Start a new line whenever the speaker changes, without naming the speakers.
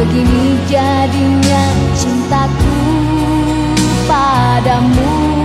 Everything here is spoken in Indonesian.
Begini jadinya cintaku padamu.